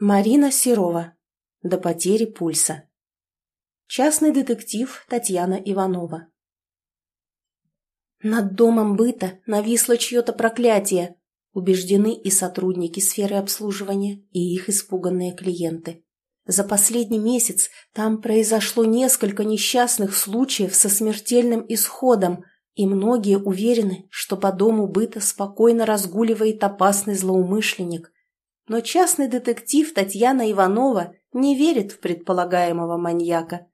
Марина Серова. До потери пульса. Частный детектив Татьяна Иванова. Над домом быта нависло чье-то проклятие, убеждены и сотрудники сферы обслуживания, и их испуганные клиенты. За последний месяц там произошло несколько несчастных случаев со смертельным исходом, и многие уверены, что по дому быта спокойно разгуливает опасный злоумышленник – но частный детектив Татьяна Иванова не верит в предполагаемого маньяка.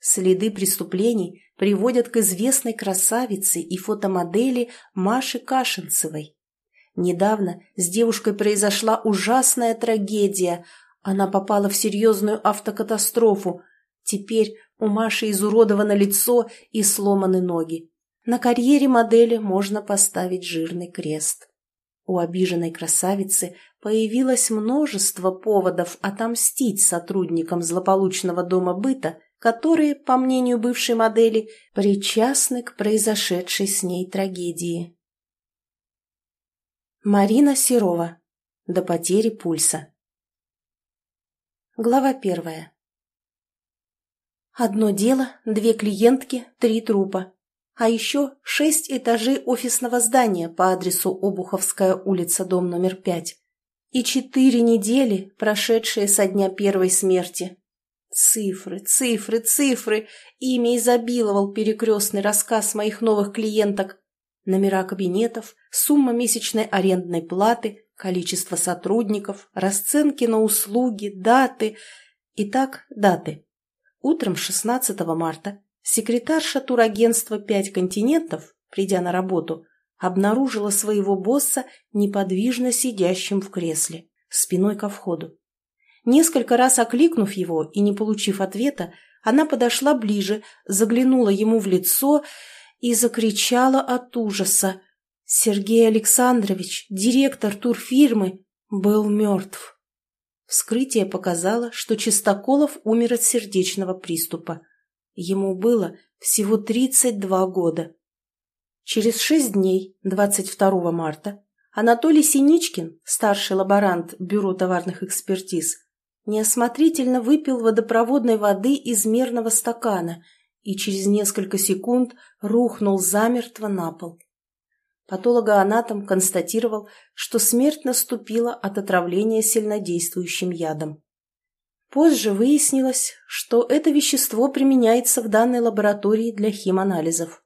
Следы преступлений приводят к известной красавице и фотомодели Маше Кашинцевой. Недавно с девушкой произошла ужасная трагедия. Она попала в серьезную автокатастрофу. Теперь у Маши изуродовано лицо и сломаны ноги. На карьере модели можно поставить жирный крест. У обиженной красавицы появилось множество поводов отомстить сотрудникам злополучного дома быта, которые, по мнению бывшей модели, причастны к произошедшей с ней трагедии. Марина Серова. До потери пульса. Глава первая. Одно дело, две клиентки, три трупа а еще шесть этажей офисного здания по адресу Обуховская улица, дом номер пять. И четыре недели, прошедшие со дня первой смерти. Цифры, цифры, цифры. Ими изобиловал перекрестный рассказ моих новых клиенток. Номера кабинетов, сумма месячной арендной платы, количество сотрудников, расценки на услуги, даты. Итак, даты. Утром 16 марта Секретарша турагентства «Пять континентов», придя на работу, обнаружила своего босса неподвижно сидящим в кресле, спиной ко входу. Несколько раз окликнув его и не получив ответа, она подошла ближе, заглянула ему в лицо и закричала от ужаса. Сергей Александрович, директор турфирмы, был мертв. Вскрытие показало, что Чистоколов умер от сердечного приступа. Ему было всего 32 года. Через шесть дней, 22 марта, Анатолий Синичкин, старший лаборант Бюро товарных экспертиз, неосмотрительно выпил водопроводной воды из мерного стакана и через несколько секунд рухнул замертво на пол. Патологоанатом констатировал, что смерть наступила от отравления сильнодействующим ядом. Позже выяснилось, что это вещество применяется в данной лаборатории для химанализов.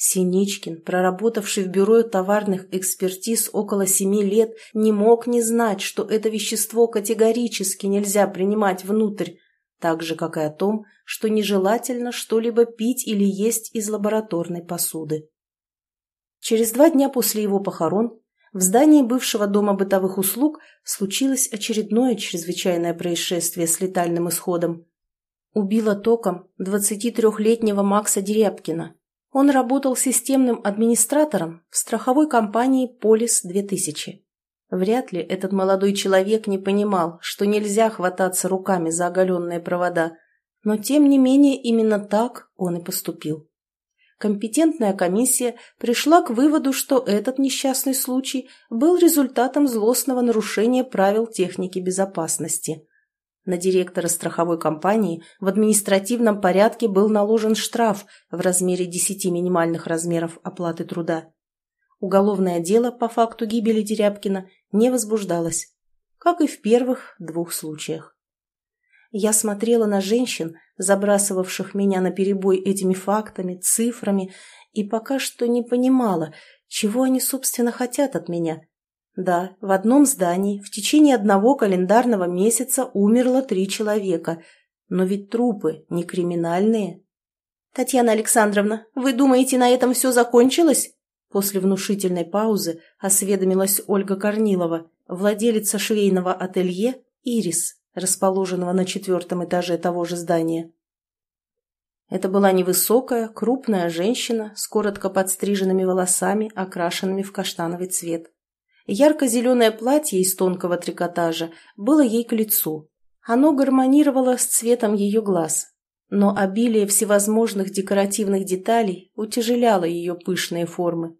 Синичкин, проработавший в бюро товарных экспертиз около семи лет, не мог не знать, что это вещество категорически нельзя принимать внутрь, так же, как и о том, что нежелательно что-либо пить или есть из лабораторной посуды. Через два дня после его похорон в здании бывшего дома бытовых услуг случилось очередное чрезвычайное происшествие с летальным исходом. Убило током 23-летнего Макса Дерябкина. Он работал системным администратором в страховой компании «Полис-2000». Вряд ли этот молодой человек не понимал, что нельзя хвататься руками за оголенные провода, но тем не менее именно так он и поступил компетентная комиссия пришла к выводу, что этот несчастный случай был результатом злостного нарушения правил техники безопасности. На директора страховой компании в административном порядке был наложен штраф в размере 10 минимальных размеров оплаты труда. Уголовное дело по факту гибели Дерябкина не возбуждалось, как и в первых двух случаях. Я смотрела на женщин, забрасывавших меня на перебой этими фактами, цифрами, и пока что не понимала, чего они, собственно, хотят от меня. Да, в одном здании в течение одного календарного месяца умерло три человека, но ведь трупы не криминальные. «Татьяна Александровна, вы думаете, на этом все закончилось?» После внушительной паузы осведомилась Ольга Корнилова, владелица швейного ателье «Ирис» расположенного на четвертом этаже того же здания. Это была невысокая, крупная женщина с коротко подстриженными волосами, окрашенными в каштановый цвет. Ярко-зеленое платье из тонкого трикотажа было ей к лицу. Оно гармонировало с цветом ее глаз, но обилие всевозможных декоративных деталей утяжеляло ее пышные формы.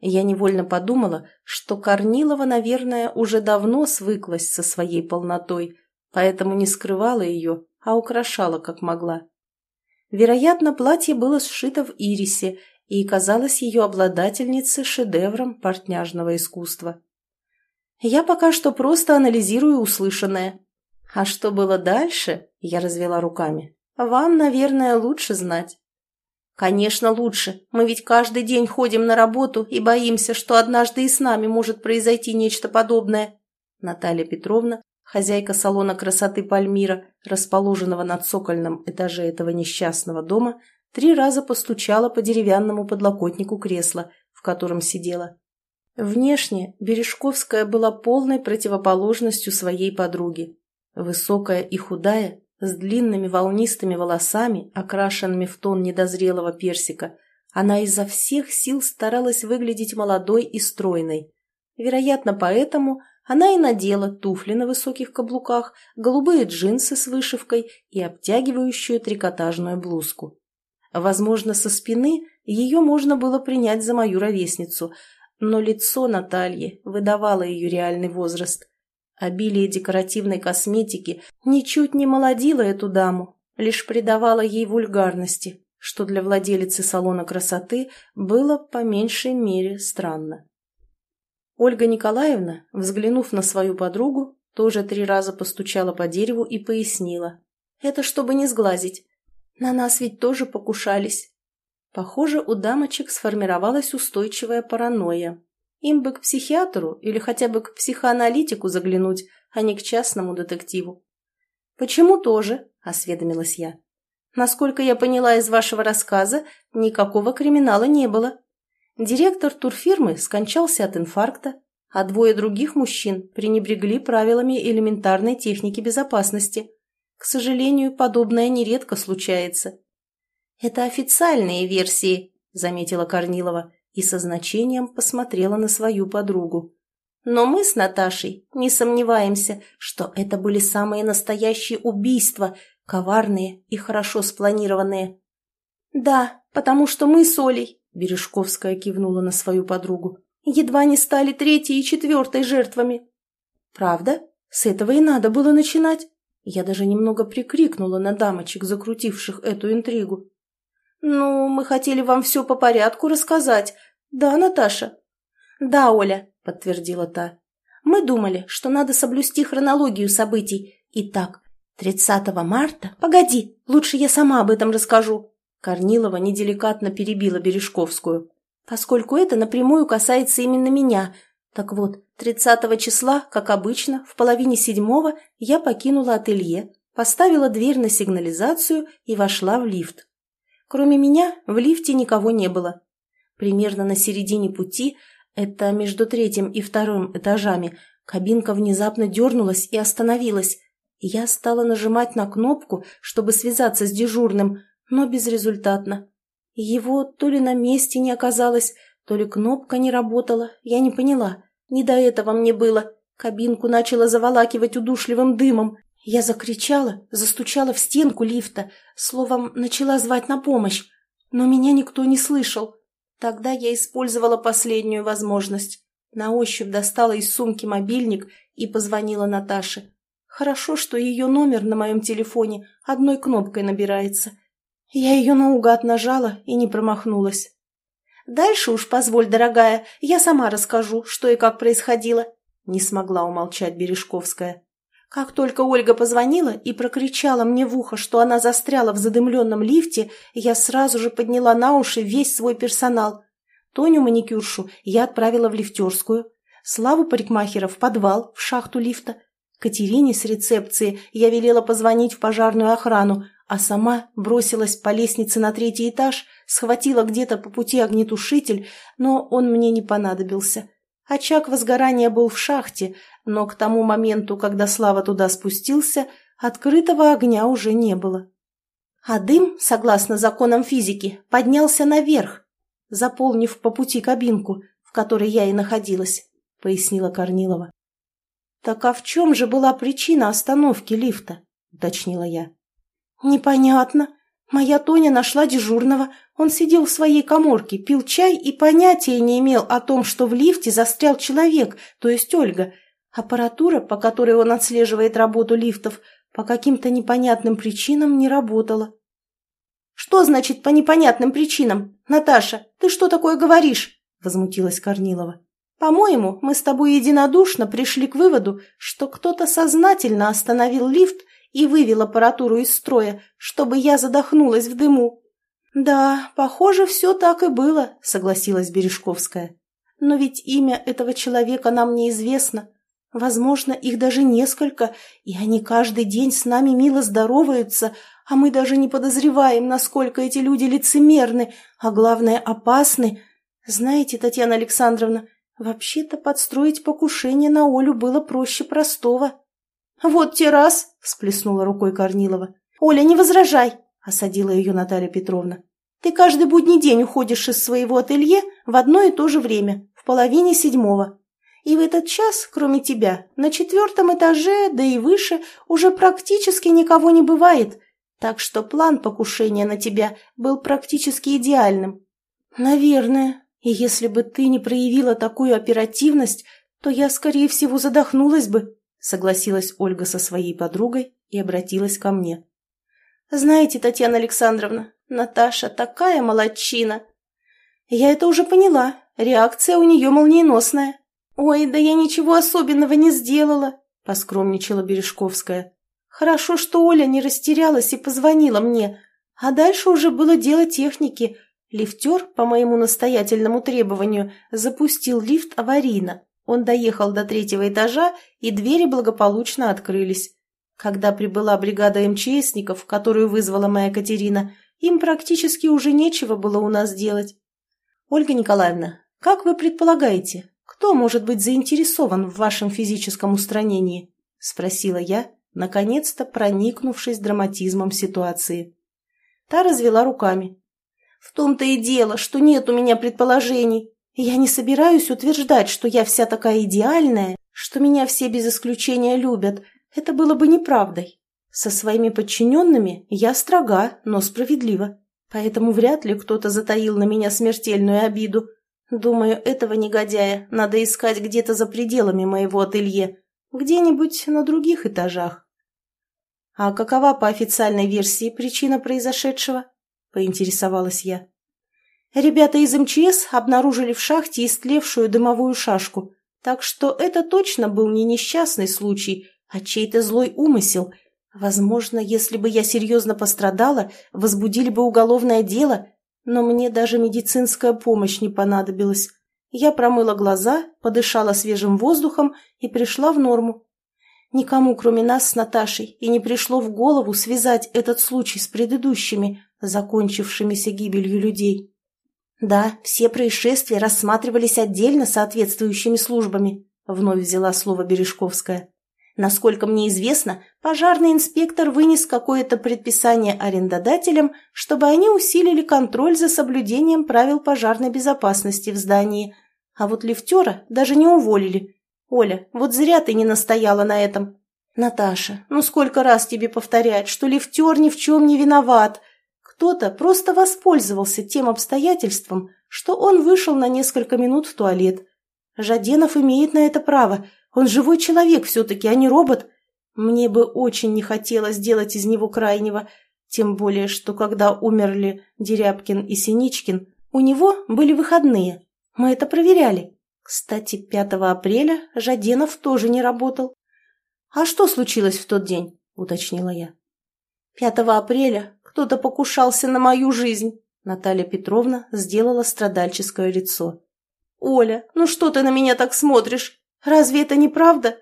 Я невольно подумала, что Корнилова, наверное, уже давно свыклась со своей полнотой – поэтому не скрывала ее, а украшала как могла. Вероятно, платье было сшито в ирисе и казалось ее обладательнице шедевром портняжного искусства. Я пока что просто анализирую услышанное. А что было дальше, я развела руками, вам, наверное, лучше знать. Конечно, лучше. Мы ведь каждый день ходим на работу и боимся, что однажды и с нами может произойти нечто подобное. Наталья Петровна, хозяйка салона красоты Пальмира, расположенного на цокольном этаже этого несчастного дома, три раза постучала по деревянному подлокотнику кресла, в котором сидела. Внешне Бережковская была полной противоположностью своей подруги. Высокая и худая, с длинными волнистыми волосами, окрашенными в тон недозрелого персика, она изо всех сил старалась выглядеть молодой и стройной. Вероятно, поэтому она и надела туфли на высоких каблуках, голубые джинсы с вышивкой и обтягивающую трикотажную блузку. Возможно, со спины ее можно было принять за мою ровесницу – но лицо Натальи выдавало ее реальный возраст. Обилие декоративной косметики ничуть не молодило эту даму, лишь придавало ей вульгарности, что для владелицы салона красоты было по меньшей мере странно. Ольга Николаевна, взглянув на свою подругу, тоже три раза постучала по дереву и пояснила. «Это чтобы не сглазить. На нас ведь тоже покушались. Похоже, у дамочек сформировалась устойчивая паранойя. Им бы к психиатру или хотя бы к психоаналитику заглянуть, а не к частному детективу. «Почему тоже?» – осведомилась я. «Насколько я поняла из вашего рассказа, никакого криминала не было. Директор турфирмы скончался от инфаркта, а двое других мужчин пренебрегли правилами элементарной техники безопасности. К сожалению, подобное нередко случается. «Это официальные версии», — заметила Корнилова и со значением посмотрела на свою подругу. «Но мы с Наташей не сомневаемся, что это были самые настоящие убийства, коварные и хорошо спланированные». «Да, потому что мы с Олей», — Бережковская кивнула на свою подругу, «едва не стали третьей и четвертой жертвами». «Правда? С этого и надо было начинать». Я даже немного прикрикнула на дамочек, закрутивших эту интригу. «Ну, мы хотели вам все по порядку рассказать. Да, Наташа?» «Да, Оля», — подтвердила та. «Мы думали, что надо соблюсти хронологию событий. Итак, 30 марта... Погоди, лучше я сама об этом расскажу». Корнилова неделикатно перебила Бережковскую. «Поскольку это напрямую касается именно меня. Так вот, 30 числа, как обычно, в половине седьмого я покинула ателье, поставила дверь на сигнализацию и вошла в лифт. Кроме меня в лифте никого не было. Примерно на середине пути, это между третьим и вторым этажами, кабинка внезапно дернулась и остановилась. Я стала нажимать на кнопку, чтобы связаться с дежурным, но безрезультатно. Его то ли на месте не оказалось, то ли кнопка не работала, я не поняла. Не до этого мне было. Кабинку начала заволакивать удушливым дымом. Я закричала, застучала в стенку лифта, словом, начала звать на помощь, но меня никто не слышал. Тогда я использовала последнюю возможность. На ощупь достала из сумки мобильник и позвонила Наташе. Хорошо, что ее номер на моем телефоне одной кнопкой набирается. Я ее наугад нажала и не промахнулась. «Дальше уж, позволь, дорогая, я сама расскажу, что и как происходило», — не смогла умолчать Бережковская. Как только Ольга позвонила и прокричала мне в ухо, что она застряла в задымленном лифте, я сразу же подняла на уши весь свой персонал. Тоню-маникюршу я отправила в лифтерскую, Славу парикмахера в подвал, в шахту лифта. Катерине с рецепции я велела позвонить в пожарную охрану, а сама бросилась по лестнице на третий этаж, схватила где-то по пути огнетушитель, но он мне не понадобился. Очаг возгорания был в шахте, но к тому моменту, когда Слава туда спустился, открытого огня уже не было. А дым, согласно законам физики, поднялся наверх, заполнив по пути кабинку, в которой я и находилась, — пояснила Корнилова. — Так а в чем же была причина остановки лифта? — уточнила я. — Непонятно. Моя Тоня нашла дежурного. Он сидел в своей коморке, пил чай и понятия не имел о том, что в лифте застрял человек, то есть Ольга. Аппаратура, по которой он отслеживает работу лифтов, по каким-то непонятным причинам не работала. «Что значит по непонятным причинам? Наташа, ты что такое говоришь?» – возмутилась Корнилова. «По-моему, мы с тобой единодушно пришли к выводу, что кто-то сознательно остановил лифт и вывел аппаратуру из строя, чтобы я задохнулась в дыму». «Да, похоже, все так и было», — согласилась Бережковская. «Но ведь имя этого человека нам неизвестно. Возможно, их даже несколько, и они каждый день с нами мило здороваются, а мы даже не подозреваем, насколько эти люди лицемерны, а главное, опасны. Знаете, Татьяна Александровна, вообще-то подстроить покушение на Олю было проще простого». «Вот те раз!» – всплеснула рукой Корнилова. «Оля, не возражай!» – осадила ее Наталья Петровна. «Ты каждый будний день уходишь из своего ателье в одно и то же время, в половине седьмого. И в этот час, кроме тебя, на четвертом этаже, да и выше, уже практически никого не бывает, так что план покушения на тебя был практически идеальным». «Наверное. И если бы ты не проявила такую оперативность, то я, скорее всего, задохнулась бы», согласилась Ольга со своей подругой и обратилась ко мне. «Знаете, Татьяна Александровна, Наташа такая молодчина!» «Я это уже поняла. Реакция у нее молниеносная». «Ой, да я ничего особенного не сделала», — поскромничала Бережковская. «Хорошо, что Оля не растерялась и позвонила мне, а дальше уже было дело техники. Лифтер, по моему настоятельному требованию, запустил лифт аварийно. Он доехал до третьего этажа, и двери благополучно открылись. Когда прибыла бригада МЧСников, которую вызвала моя Катерина, им практически уже нечего было у нас делать. Ольга Николаевна, как вы предполагаете, кто может быть заинтересован в вашем физическом устранении? Спросила я, наконец-то проникнувшись драматизмом ситуации. Та развела руками. В том-то и дело, что нет у меня предположений. Я не собираюсь утверждать, что я вся такая идеальная, что меня все без исключения любят. Это было бы неправдой. Со своими подчиненными я строга, но справедлива. Поэтому вряд ли кто-то затаил на меня смертельную обиду. Думаю, этого негодяя надо искать где-то за пределами моего ателье, где-нибудь на других этажах. А какова по официальной версии причина произошедшего? Поинтересовалась я. Ребята из МЧС обнаружили в шахте истлевшую дымовую шашку, так что это точно был не несчастный случай, а чей-то злой умысел. Возможно, если бы я серьезно пострадала, возбудили бы уголовное дело, но мне даже медицинская помощь не понадобилась. Я промыла глаза, подышала свежим воздухом и пришла в норму. Никому, кроме нас с Наташей, и не пришло в голову связать этот случай с предыдущими, закончившимися гибелью людей. «Да, все происшествия рассматривались отдельно соответствующими службами», — вновь взяла слово Бережковская. «Насколько мне известно, пожарный инспектор вынес какое-то предписание арендодателям, чтобы они усилили контроль за соблюдением правил пожарной безопасности в здании. А вот лифтера даже не уволили. Оля, вот зря ты не настояла на этом». «Наташа, ну сколько раз тебе повторять, что лифтер ни в чем не виноват?» Кто-то просто воспользовался тем обстоятельством, что он вышел на несколько минут в туалет. Жаденов имеет на это право. Он живой человек все-таки, а не робот. Мне бы очень не хотелось сделать из него крайнего, тем более, что когда умерли Дерябкин и Синичкин, у него были выходные. Мы это проверяли. Кстати, 5 апреля Жаденов тоже не работал. «А что случилось в тот день?» – уточнила я. 5 апреля кто-то покушался на мою жизнь!» Наталья Петровна сделала страдальческое лицо. «Оля, ну что ты на меня так смотришь? Разве это не правда?»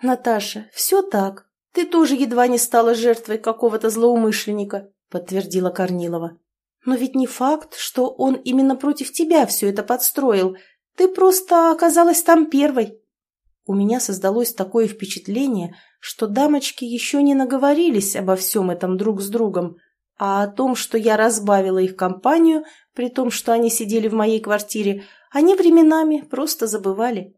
«Наташа, все так. Ты тоже едва не стала жертвой какого-то злоумышленника», подтвердила Корнилова. «Но ведь не факт, что он именно против тебя все это подстроил. Ты просто оказалась там первой». У меня создалось такое впечатление, что дамочки еще не наговорились обо всем этом друг с другом, а о том, что я разбавила их компанию, при том, что они сидели в моей квартире, они временами просто забывали.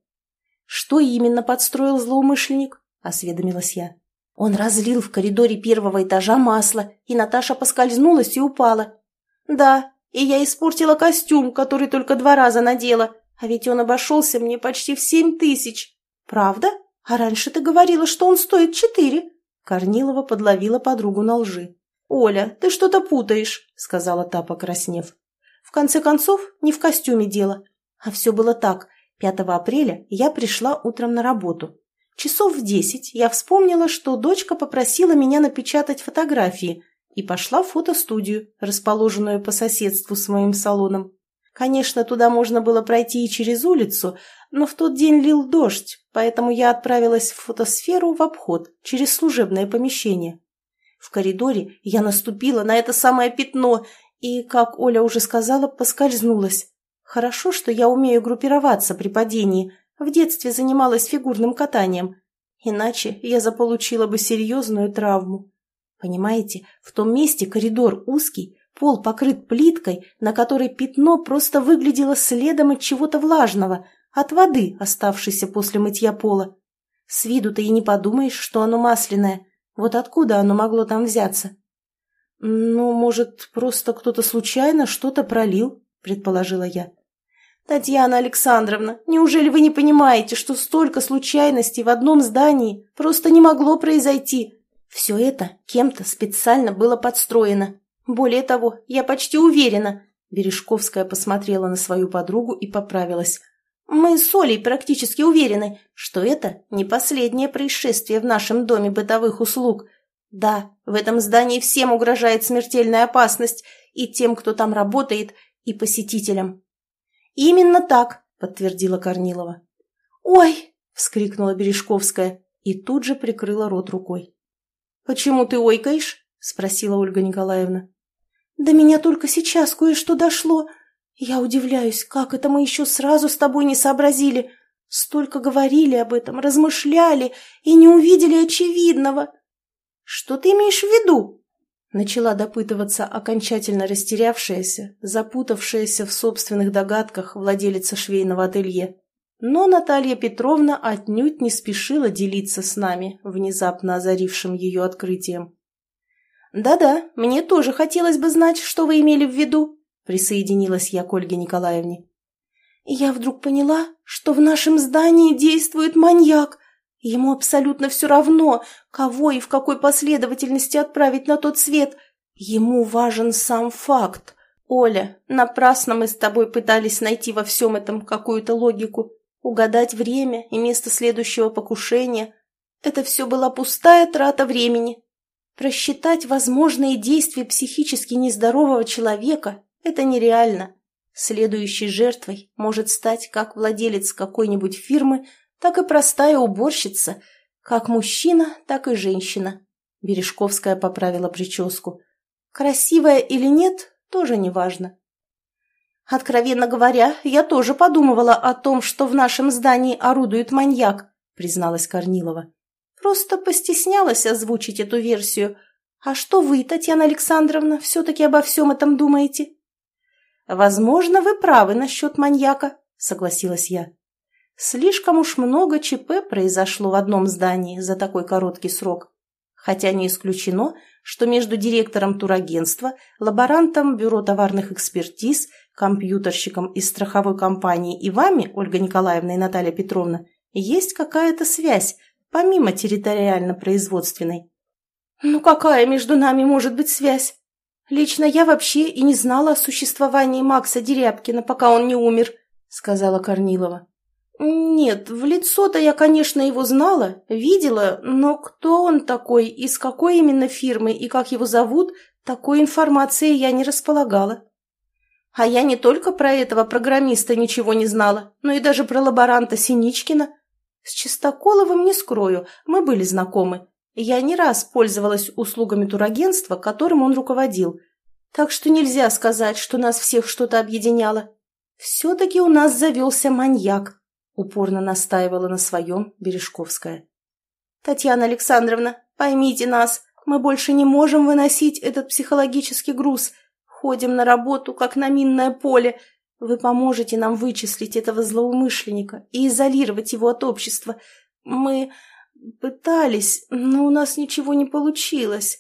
«Что именно подстроил злоумышленник?» – осведомилась я. Он разлил в коридоре первого этажа масло, и Наташа поскользнулась и упала. «Да, и я испортила костюм, который только два раза надела, а ведь он обошелся мне почти в семь тысяч. Правда? «А раньше ты говорила, что он стоит четыре!» Корнилова подловила подругу на лжи. «Оля, ты что-то путаешь», — сказала та, покраснев. «В конце концов, не в костюме дело. А все было так. 5 апреля я пришла утром на работу. Часов в десять я вспомнила, что дочка попросила меня напечатать фотографии и пошла в фотостудию, расположенную по соседству с моим салоном. Конечно, туда можно было пройти и через улицу, но в тот день лил дождь, поэтому я отправилась в фотосферу в обход, через служебное помещение. В коридоре я наступила на это самое пятно и, как Оля уже сказала, поскользнулась. Хорошо, что я умею группироваться при падении, в детстве занималась фигурным катанием. Иначе я заполучила бы серьезную травму. Понимаете, в том месте коридор узкий, пол покрыт плиткой, на которой пятно просто выглядело следом от чего-то влажного, от воды, оставшейся после мытья пола. С виду-то и не подумаешь, что оно масляное. Вот откуда оно могло там взяться? «Ну, может, просто кто-то случайно что-то пролил?» – предположила я. «Татьяна Александровна, неужели вы не понимаете, что столько случайностей в одном здании просто не могло произойти? Все это кем-то специально было подстроено. Более того, я почти уверена...» Бережковская посмотрела на свою подругу и поправилась. «Мы с Олей практически уверены, что это не последнее происшествие в нашем доме бытовых услуг. Да, в этом здании всем угрожает смертельная опасность, и тем, кто там работает, и посетителям. «Именно так», — подтвердила Корнилова. «Ой!» — вскрикнула Бережковская и тут же прикрыла рот рукой. «Почему ты ойкаешь?» — спросила Ольга Николаевна. «До меня только сейчас кое-что дошло. Я удивляюсь, как это мы еще сразу с тобой не сообразили. Столько говорили об этом, размышляли и не увидели очевидного». «Что ты имеешь в виду?» Начала допытываться окончательно растерявшаяся, запутавшаяся в собственных догадках владелица швейного ателье. Но Наталья Петровна отнюдь не спешила делиться с нами, внезапно озарившим ее открытием. «Да-да, мне тоже хотелось бы знать, что вы имели в виду», присоединилась я к Ольге Николаевне. «Я вдруг поняла, что в нашем здании действует маньяк», Ему абсолютно все равно, кого и в какой последовательности отправить на тот свет. Ему важен сам факт. Оля, напрасно мы с тобой пытались найти во всем этом какую-то логику, угадать время и место следующего покушения. Это все была пустая трата времени. Просчитать возможные действия психически нездорового человека – это нереально. Следующей жертвой может стать как владелец какой-нибудь фирмы, так и простая уборщица, как мужчина, так и женщина. Бережковская поправила прическу. Красивая или нет, тоже не важно. «Откровенно говоря, я тоже подумывала о том, что в нашем здании орудует маньяк», призналась Корнилова. «Просто постеснялась озвучить эту версию. А что вы, Татьяна Александровна, все-таки обо всем этом думаете?» «Возможно, вы правы насчет маньяка», согласилась я. Слишком уж много ЧП произошло в одном здании за такой короткий срок. Хотя не исключено, что между директором турагентства, лаборантом Бюро товарных экспертиз, компьютерщиком из страховой компании и вами, Ольга Николаевна и Наталья Петровна, есть какая-то связь, помимо территориально-производственной. «Ну какая между нами может быть связь? Лично я вообще и не знала о существовании Макса Дерябкина, пока он не умер», — сказала Корнилова. «Нет, в лицо-то я, конечно, его знала, видела, но кто он такой, из какой именно фирмы и как его зовут, такой информации я не располагала. А я не только про этого программиста ничего не знала, но и даже про лаборанта Синичкина. С Чистоколовым не скрою, мы были знакомы. Я не раз пользовалась услугами турагентства, которым он руководил. Так что нельзя сказать, что нас всех что-то объединяло. Все-таки у нас завелся маньяк. Упорно настаивала на своем Бережковская. «Татьяна Александровна, поймите нас, мы больше не можем выносить этот психологический груз. Ходим на работу, как на минное поле. Вы поможете нам вычислить этого злоумышленника и изолировать его от общества. Мы пытались, но у нас ничего не получилось».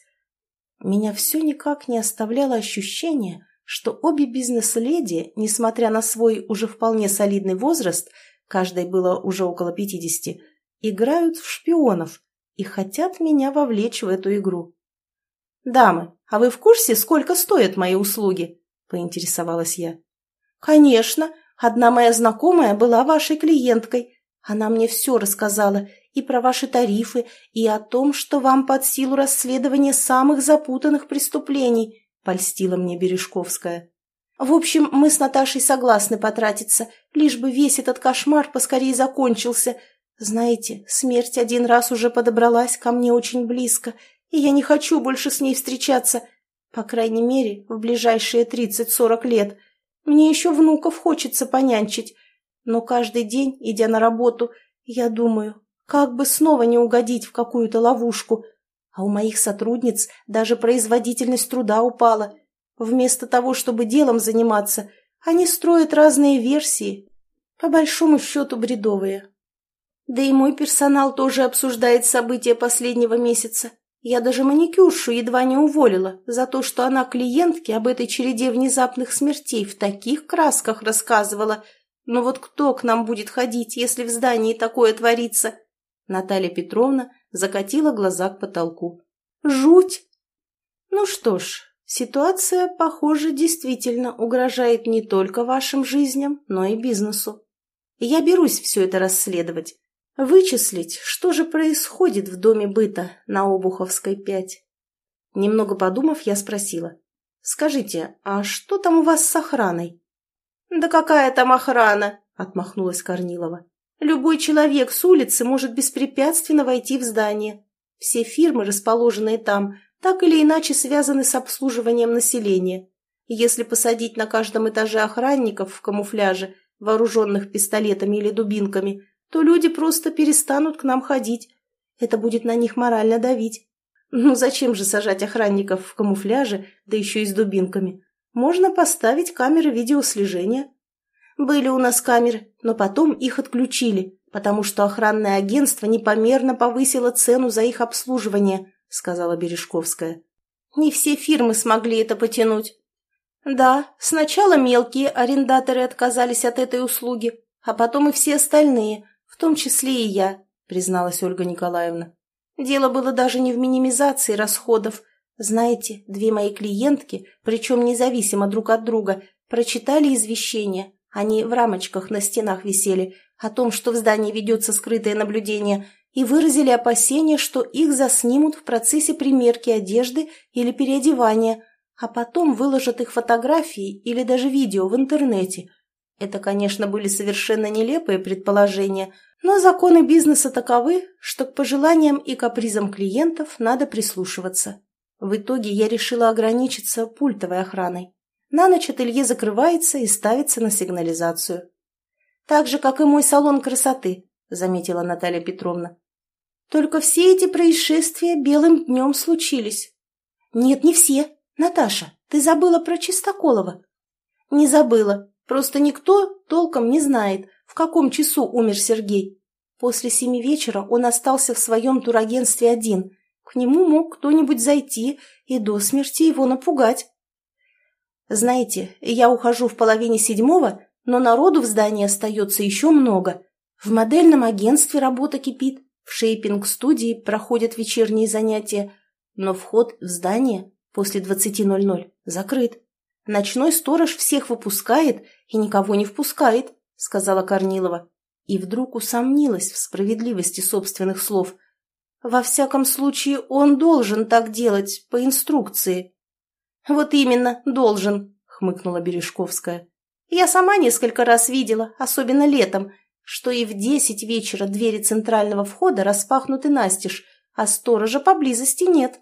Меня все никак не оставляло ощущение, что обе бизнес-леди, несмотря на свой уже вполне солидный возраст, каждой было уже около пятидесяти, играют в шпионов и хотят меня вовлечь в эту игру. «Дамы, а вы в курсе, сколько стоят мои услуги?» – поинтересовалась я. «Конечно. Одна моя знакомая была вашей клиенткой. Она мне все рассказала и про ваши тарифы, и о том, что вам под силу расследования самых запутанных преступлений», – польстила мне Бережковская. «В общем, мы с Наташей согласны потратиться, лишь бы весь этот кошмар поскорее закончился. Знаете, смерть один раз уже подобралась ко мне очень близко, и я не хочу больше с ней встречаться, по крайней мере, в ближайшие тридцать-сорок лет. Мне еще внуков хочется понянчить, но каждый день, идя на работу, я думаю, как бы снова не угодить в какую-то ловушку. А у моих сотрудниц даже производительность труда упала. Вместо того, чтобы делом заниматься, они строят разные версии, по большому счету бредовые. Да и мой персонал тоже обсуждает события последнего месяца. Я даже маникюршу едва не уволила за то, что она клиентке об этой череде внезапных смертей в таких красках рассказывала. Но вот кто к нам будет ходить, если в здании такое творится? Наталья Петровна закатила глаза к потолку. Жуть! Ну что ж, ситуация, похоже, действительно угрожает не только вашим жизням, но и бизнесу. Я берусь все это расследовать. Вычислить, что же происходит в доме быта на Обуховской 5. Немного подумав, я спросила. «Скажите, а что там у вас с охраной?» «Да какая там охрана?» — отмахнулась Корнилова. «Любой человек с улицы может беспрепятственно войти в здание. Все фирмы, расположенные там, так или иначе связаны с обслуживанием населения. Если посадить на каждом этаже охранников в камуфляже, вооруженных пистолетами или дубинками, то люди просто перестанут к нам ходить. Это будет на них морально давить. Ну зачем же сажать охранников в камуфляже, да еще и с дубинками? Можно поставить камеры видеослежения. Были у нас камеры, но потом их отключили, потому что охранное агентство непомерно повысило цену за их обслуживание, сказала Бережковская. Не все фирмы смогли это потянуть. Да, сначала мелкие арендаторы отказались от этой услуги, а потом и все остальные – «В том числе и я», — призналась Ольга Николаевна. «Дело было даже не в минимизации расходов. Знаете, две мои клиентки, причем независимо друг от друга, прочитали извещение. Они в рамочках на стенах висели о том, что в здании ведется скрытое наблюдение, и выразили опасение, что их заснимут в процессе примерки одежды или переодевания, а потом выложат их фотографии или даже видео в интернете. Это, конечно, были совершенно нелепые предположения, но законы бизнеса таковы, что к пожеланиям и капризам клиентов надо прислушиваться. В итоге я решила ограничиться пультовой охраной. На ночь ателье закрывается и ставится на сигнализацию. «Так же, как и мой салон красоты», — заметила Наталья Петровна. «Только все эти происшествия белым днем случились». «Нет, не все. Наташа, ты забыла про Чистоколова». «Не забыла. Просто никто толком не знает, в каком часу умер Сергей. После семи вечера он остался в своем турагентстве один. К нему мог кто-нибудь зайти и до смерти его напугать. Знаете, я ухожу в половине седьмого, но народу в здании остается еще много. В модельном агентстве работа кипит, в шейпинг-студии проходят вечерние занятия, но вход в здание после 20.00 закрыт. Ночной сторож всех выпускает и никого не впускает, сказала Корнилова. И вдруг усомнилась в справедливости собственных слов. Во всяком случае, он должен так делать, по инструкции. Вот именно, должен, хмыкнула Бережковская. Я сама несколько раз видела, особенно летом, что и в десять вечера двери центрального входа распахнуты настежь, а сторожа поблизости нет.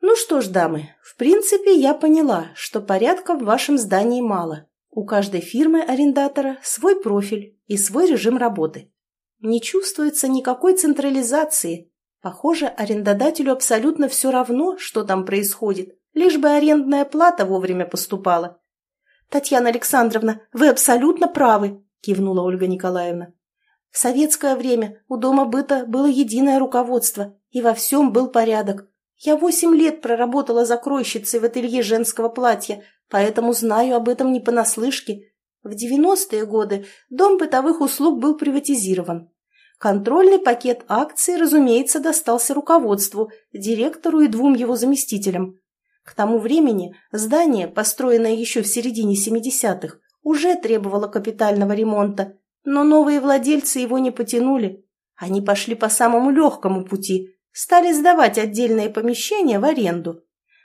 Ну что ж, дамы, в принципе, я поняла, что порядка в вашем здании мало. У каждой фирмы-арендатора свой профиль и свой режим работы. Не чувствуется никакой централизации. Похоже, арендодателю абсолютно все равно, что там происходит, лишь бы арендная плата вовремя поступала. «Татьяна Александровна, вы абсолютно правы», – кивнула Ольга Николаевна. «В советское время у дома быта было единое руководство, и во всем был порядок. Я восемь лет проработала закройщицей в ателье женского платья, поэтому знаю об этом не понаслышке. В девяностые годы дом бытовых услуг был приватизирован. Контрольный пакет акций, разумеется, достался руководству, директору и двум его заместителям. К тому времени здание, построенное еще в середине 70-х, уже требовало капитального ремонта, но новые владельцы его не потянули. Они пошли по самому легкому пути, стали сдавать отдельные помещения в аренду.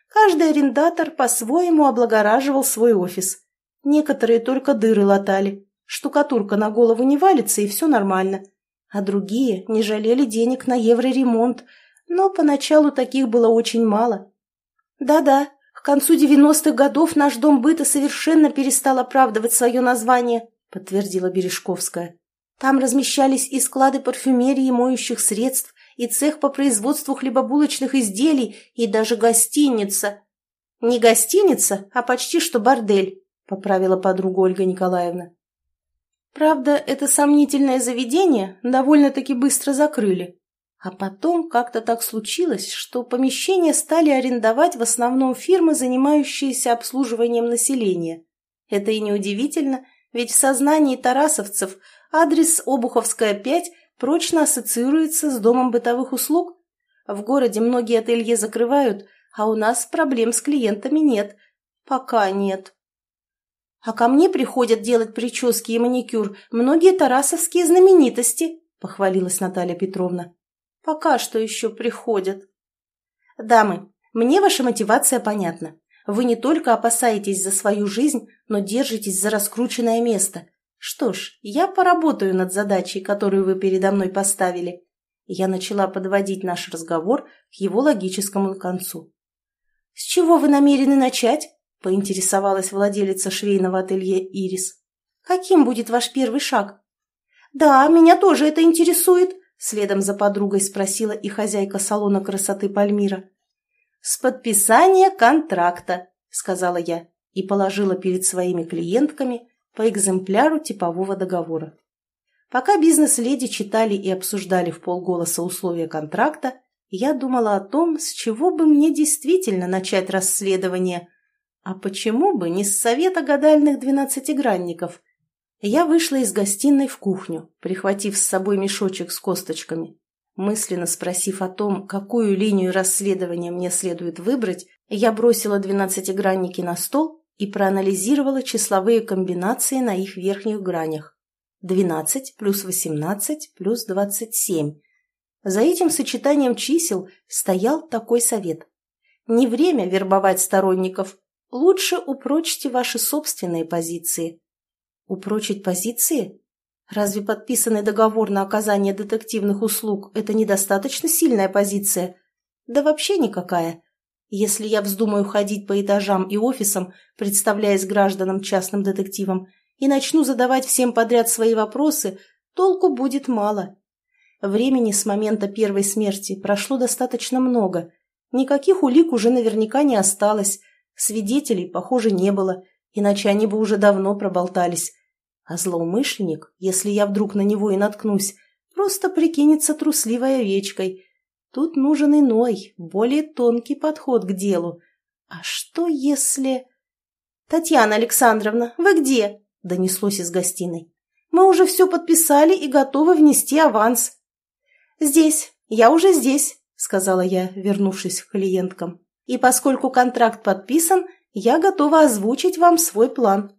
Каждый арендатор по-своему облагораживал свой офис. Некоторые только дыры латали. Штукатурка на голову не валится, и все нормально а другие не жалели денег на евроремонт, но поначалу таких было очень мало. Да-да, к концу 90-х годов наш дом быта совершенно перестал оправдывать свое название, подтвердила Бережковская. Там размещались и склады парфюмерии и моющих средств, и цех по производству хлебобулочных изделий, и даже гостиница. Не гостиница, а почти что бордель, поправила подруга Ольга Николаевна. Правда, это сомнительное заведение довольно-таки быстро закрыли. А потом как-то так случилось, что помещения стали арендовать в основном фирмы, занимающиеся обслуживанием населения. Это и неудивительно, ведь в сознании тарасовцев адрес Обуховская, 5 прочно ассоциируется с домом бытовых услуг. В городе многие ателье закрывают, а у нас проблем с клиентами нет. Пока нет. А ко мне приходят делать прически и маникюр многие тарасовские знаменитости, похвалилась Наталья Петровна. Пока что еще приходят. Дамы, мне ваша мотивация понятна. Вы не только опасаетесь за свою жизнь, но держитесь за раскрученное место. Что ж, я поработаю над задачей, которую вы передо мной поставили. Я начала подводить наш разговор к его логическому концу. С чего вы намерены начать? поинтересовалась владелица швейного ателье «Ирис». «Каким будет ваш первый шаг?» «Да, меня тоже это интересует», — следом за подругой спросила и хозяйка салона красоты Пальмира. «С подписания контракта», — сказала я и положила перед своими клиентками по экземпляру типового договора. Пока бизнес-леди читали и обсуждали в полголоса условия контракта, я думала о том, с чего бы мне действительно начать расследование, а почему бы не с совета гадальных двенадцатигранников? Я вышла из гостиной в кухню, прихватив с собой мешочек с косточками. Мысленно спросив о том, какую линию расследования мне следует выбрать, я бросила двенадцатигранники на стол и проанализировала числовые комбинации на их верхних гранях. 12 плюс 18 плюс 27. За этим сочетанием чисел стоял такой совет. Не время вербовать сторонников, Лучше упрочьте ваши собственные позиции. Упрочить позиции? Разве подписанный договор на оказание детективных услуг – это недостаточно сильная позиция? Да вообще никакая. Если я вздумаю ходить по этажам и офисам, представляясь гражданам частным детективом, и начну задавать всем подряд свои вопросы, толку будет мало. Времени с момента первой смерти прошло достаточно много. Никаких улик уже наверняка не осталось – Свидетелей, похоже, не было, иначе они бы уже давно проболтались. А злоумышленник, если я вдруг на него и наткнусь, просто прикинется трусливой овечкой. Тут нужен иной, более тонкий подход к делу. А что если... «Татьяна Александровна, вы где?» – донеслось из гостиной. «Мы уже все подписали и готовы внести аванс». «Здесь, я уже здесь», – сказала я, вернувшись к клиенткам. И поскольку контракт подписан, я готова озвучить вам свой план».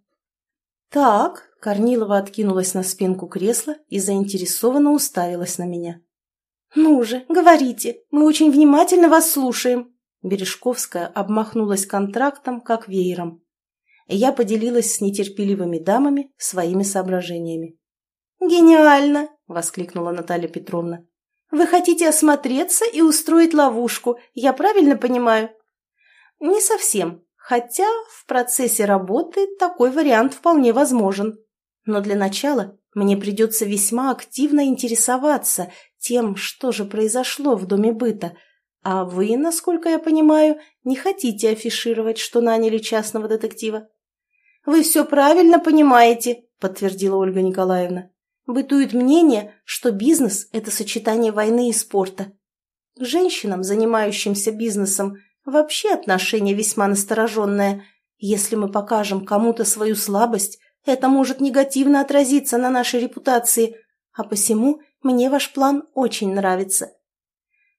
«Так», — Корнилова откинулась на спинку кресла и заинтересованно уставилась на меня. «Ну же, говорите, мы очень внимательно вас слушаем». Бережковская обмахнулась контрактом, как веером. Я поделилась с нетерпеливыми дамами своими соображениями. «Гениально!» — воскликнула Наталья Петровна. «Вы хотите осмотреться и устроить ловушку, я правильно понимаю?» Не совсем, хотя в процессе работы такой вариант вполне возможен. Но для начала мне придется весьма активно интересоваться тем, что же произошло в доме быта, а вы, насколько я понимаю, не хотите афишировать, что наняли частного детектива. «Вы все правильно понимаете», — подтвердила Ольга Николаевна. «Бытует мнение, что бизнес – это сочетание войны и спорта. Женщинам, занимающимся бизнесом, Вообще отношение весьма настороженное. Если мы покажем кому-то свою слабость, это может негативно отразиться на нашей репутации, а посему мне ваш план очень нравится.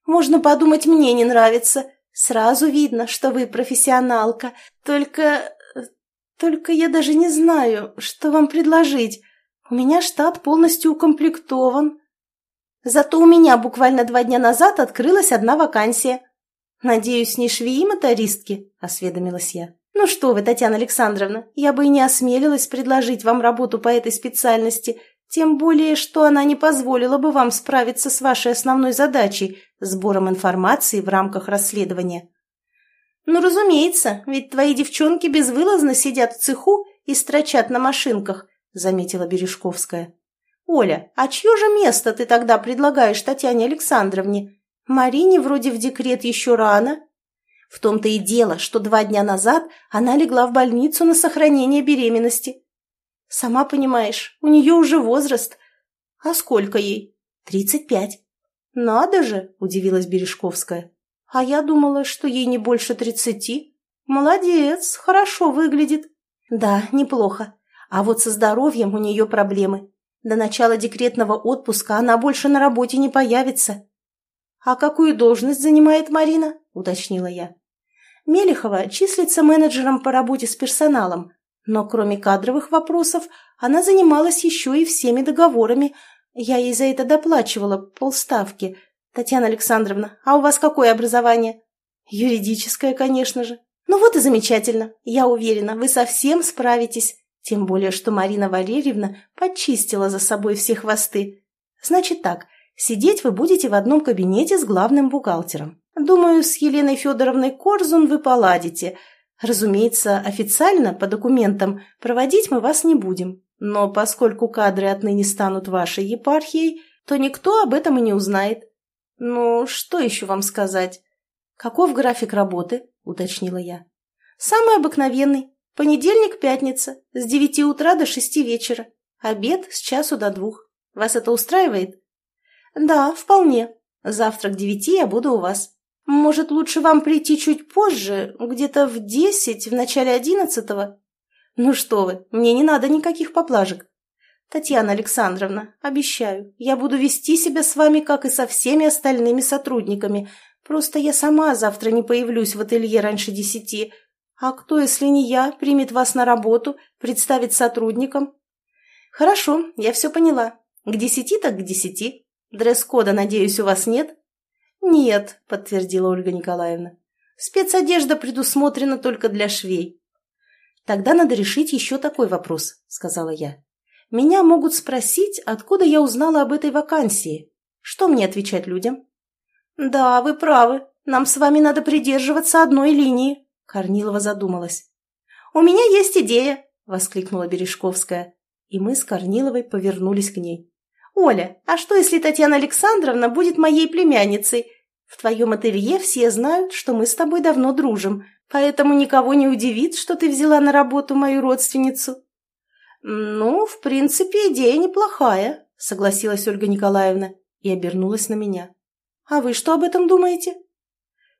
Можно подумать, мне не нравится. Сразу видно, что вы профессионалка. Только... только я даже не знаю, что вам предложить. У меня штат полностью укомплектован. Зато у меня буквально два дня назад открылась одна вакансия. Надеюсь, не швеи-мотористки, осведомилась я. Ну что вы, Татьяна Александровна, я бы и не осмелилась предложить вам работу по этой специальности, тем более, что она не позволила бы вам справиться с вашей основной задачей – сбором информации в рамках расследования. Ну, разумеется, ведь твои девчонки безвылазно сидят в цеху и строчат на машинках, заметила Бережковская. Оля, а чье же место ты тогда предлагаешь Татьяне Александровне? Марине вроде в декрет еще рано. В том-то и дело, что два дня назад она легла в больницу на сохранение беременности. Сама понимаешь, у нее уже возраст. А сколько ей? Тридцать пять. Надо же, удивилась Бережковская. А я думала, что ей не больше тридцати. Молодец, хорошо выглядит. Да, неплохо. А вот со здоровьем у нее проблемы. До начала декретного отпуска она больше на работе не появится. «А какую должность занимает Марина?» – уточнила я. Мелехова числится менеджером по работе с персоналом, но кроме кадровых вопросов она занималась еще и всеми договорами. Я ей за это доплачивала полставки. Татьяна Александровна, а у вас какое образование? Юридическое, конечно же. Ну вот и замечательно. Я уверена, вы совсем справитесь. Тем более, что Марина Валерьевна подчистила за собой все хвосты. Значит так, сидеть вы будете в одном кабинете с главным бухгалтером. Думаю, с Еленой Федоровной Корзун вы поладите – Разумеется, официально, по документам, проводить мы вас не будем. Но поскольку кадры отныне станут вашей епархией, то никто об этом и не узнает. Ну, что еще вам сказать? Каков график работы? Уточнила я. Самый обыкновенный. Понедельник-пятница. С девяти утра до шести вечера. Обед с часу до двух. Вас это устраивает? Да, вполне. Завтра к девяти я буду у вас. Может, лучше вам прийти чуть позже, где-то в десять, в начале одиннадцатого? Ну что вы, мне не надо никаких поблажек. Татьяна Александровна, обещаю, я буду вести себя с вами, как и со всеми остальными сотрудниками. Просто я сама завтра не появлюсь в ателье раньше десяти. А кто, если не я, примет вас на работу, представит сотрудникам? Хорошо, я все поняла. К десяти так к десяти. Дресс-кода, надеюсь, у вас нет? «Нет», — подтвердила Ольга Николаевна. «Спецодежда предусмотрена только для швей». «Тогда надо решить еще такой вопрос», — сказала я. «Меня могут спросить, откуда я узнала об этой вакансии. Что мне отвечать людям?» «Да, вы правы. Нам с вами надо придерживаться одной линии», — Корнилова задумалась. «У меня есть идея», — воскликнула Бережковская. И мы с Корниловой повернулись к ней. «Оля, а что, если Татьяна Александровна будет моей племянницей? В твоем ателье все знают, что мы с тобой давно дружим, поэтому никого не удивит, что ты взяла на работу мою родственницу». «Ну, в принципе, идея неплохая», — согласилась Ольга Николаевна и обернулась на меня. «А вы что об этом думаете?»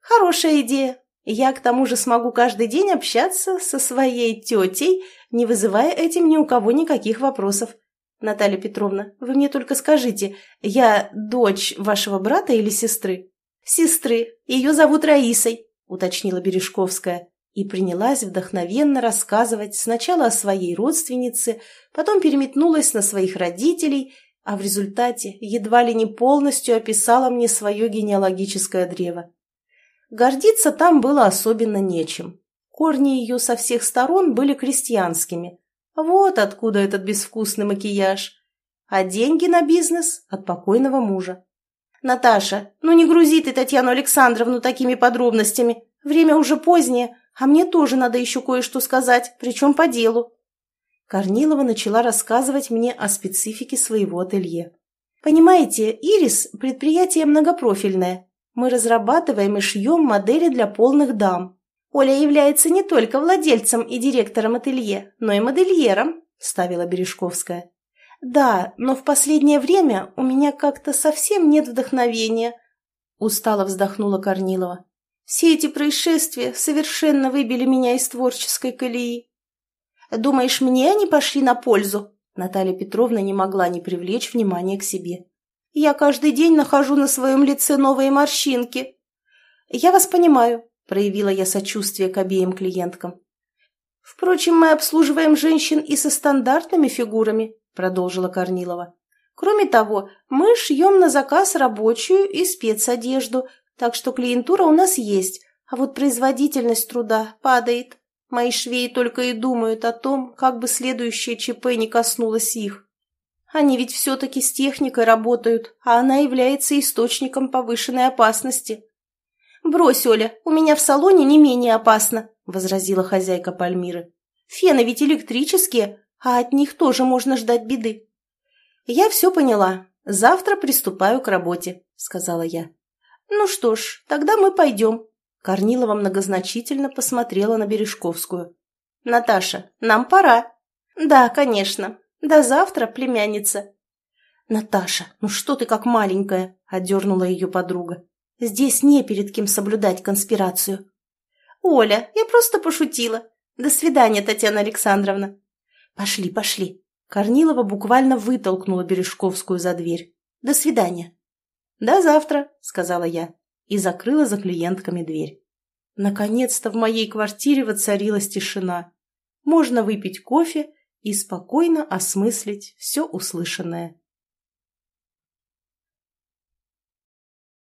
«Хорошая идея. Я, к тому же, смогу каждый день общаться со своей тетей, не вызывая этим ни у кого никаких вопросов. Наталья Петровна, вы мне только скажите, я дочь вашего брата или сестры? Сестры. Ее зовут Раисой, уточнила Бережковская и принялась вдохновенно рассказывать сначала о своей родственнице, потом переметнулась на своих родителей, а в результате едва ли не полностью описала мне свое генеалогическое древо. Гордиться там было особенно нечем. Корни ее со всех сторон были крестьянскими, вот откуда этот безвкусный макияж. А деньги на бизнес от покойного мужа. «Наташа, ну не грузи ты Татьяну Александровну такими подробностями. Время уже позднее, а мне тоже надо еще кое-что сказать, причем по делу». Корнилова начала рассказывать мне о специфике своего ателье. «Понимаете, «Ирис» – предприятие многопрофильное. Мы разрабатываем и шьем модели для полных дам. Оля является не только владельцем и директором ателье, но и модельером», – ставила Бережковская. «Да, но в последнее время у меня как-то совсем нет вдохновения», – устало вздохнула Корнилова. «Все эти происшествия совершенно выбили меня из творческой колеи». «Думаешь, мне они пошли на пользу?» – Наталья Петровна не могла не привлечь внимание к себе. «Я каждый день нахожу на своем лице новые морщинки». «Я вас понимаю», – проявила я сочувствие к обеим клиенткам. «Впрочем, мы обслуживаем женщин и со стандартными фигурами», – продолжила Корнилова. «Кроме того, мы шьем на заказ рабочую и спецодежду, так что клиентура у нас есть, а вот производительность труда падает. Мои швеи только и думают о том, как бы следующее ЧП не коснулось их. Они ведь все-таки с техникой работают, а она является источником повышенной опасности». «Брось, Оля, у меня в салоне не менее опасно», — возразила хозяйка Пальмиры. «Фены ведь электрические, а от них тоже можно ждать беды». «Я все поняла. Завтра приступаю к работе», — сказала я. «Ну что ж, тогда мы пойдем». Корнилова многозначительно посмотрела на Бережковскую. «Наташа, нам пора». «Да, конечно. До завтра, племянница». «Наташа, ну что ты как маленькая?» — отдернула ее подруга. «Здесь не перед кем соблюдать конспирацию». «Оля, я просто пошутила. До свидания, Татьяна Александровна». «Пошли, пошли». Корнилова буквально вытолкнула Бережковскую за дверь. «До свидания». «До завтра», — сказала я и закрыла за клиентками дверь. Наконец-то в моей квартире воцарилась тишина. Можно выпить кофе и спокойно осмыслить все услышанное.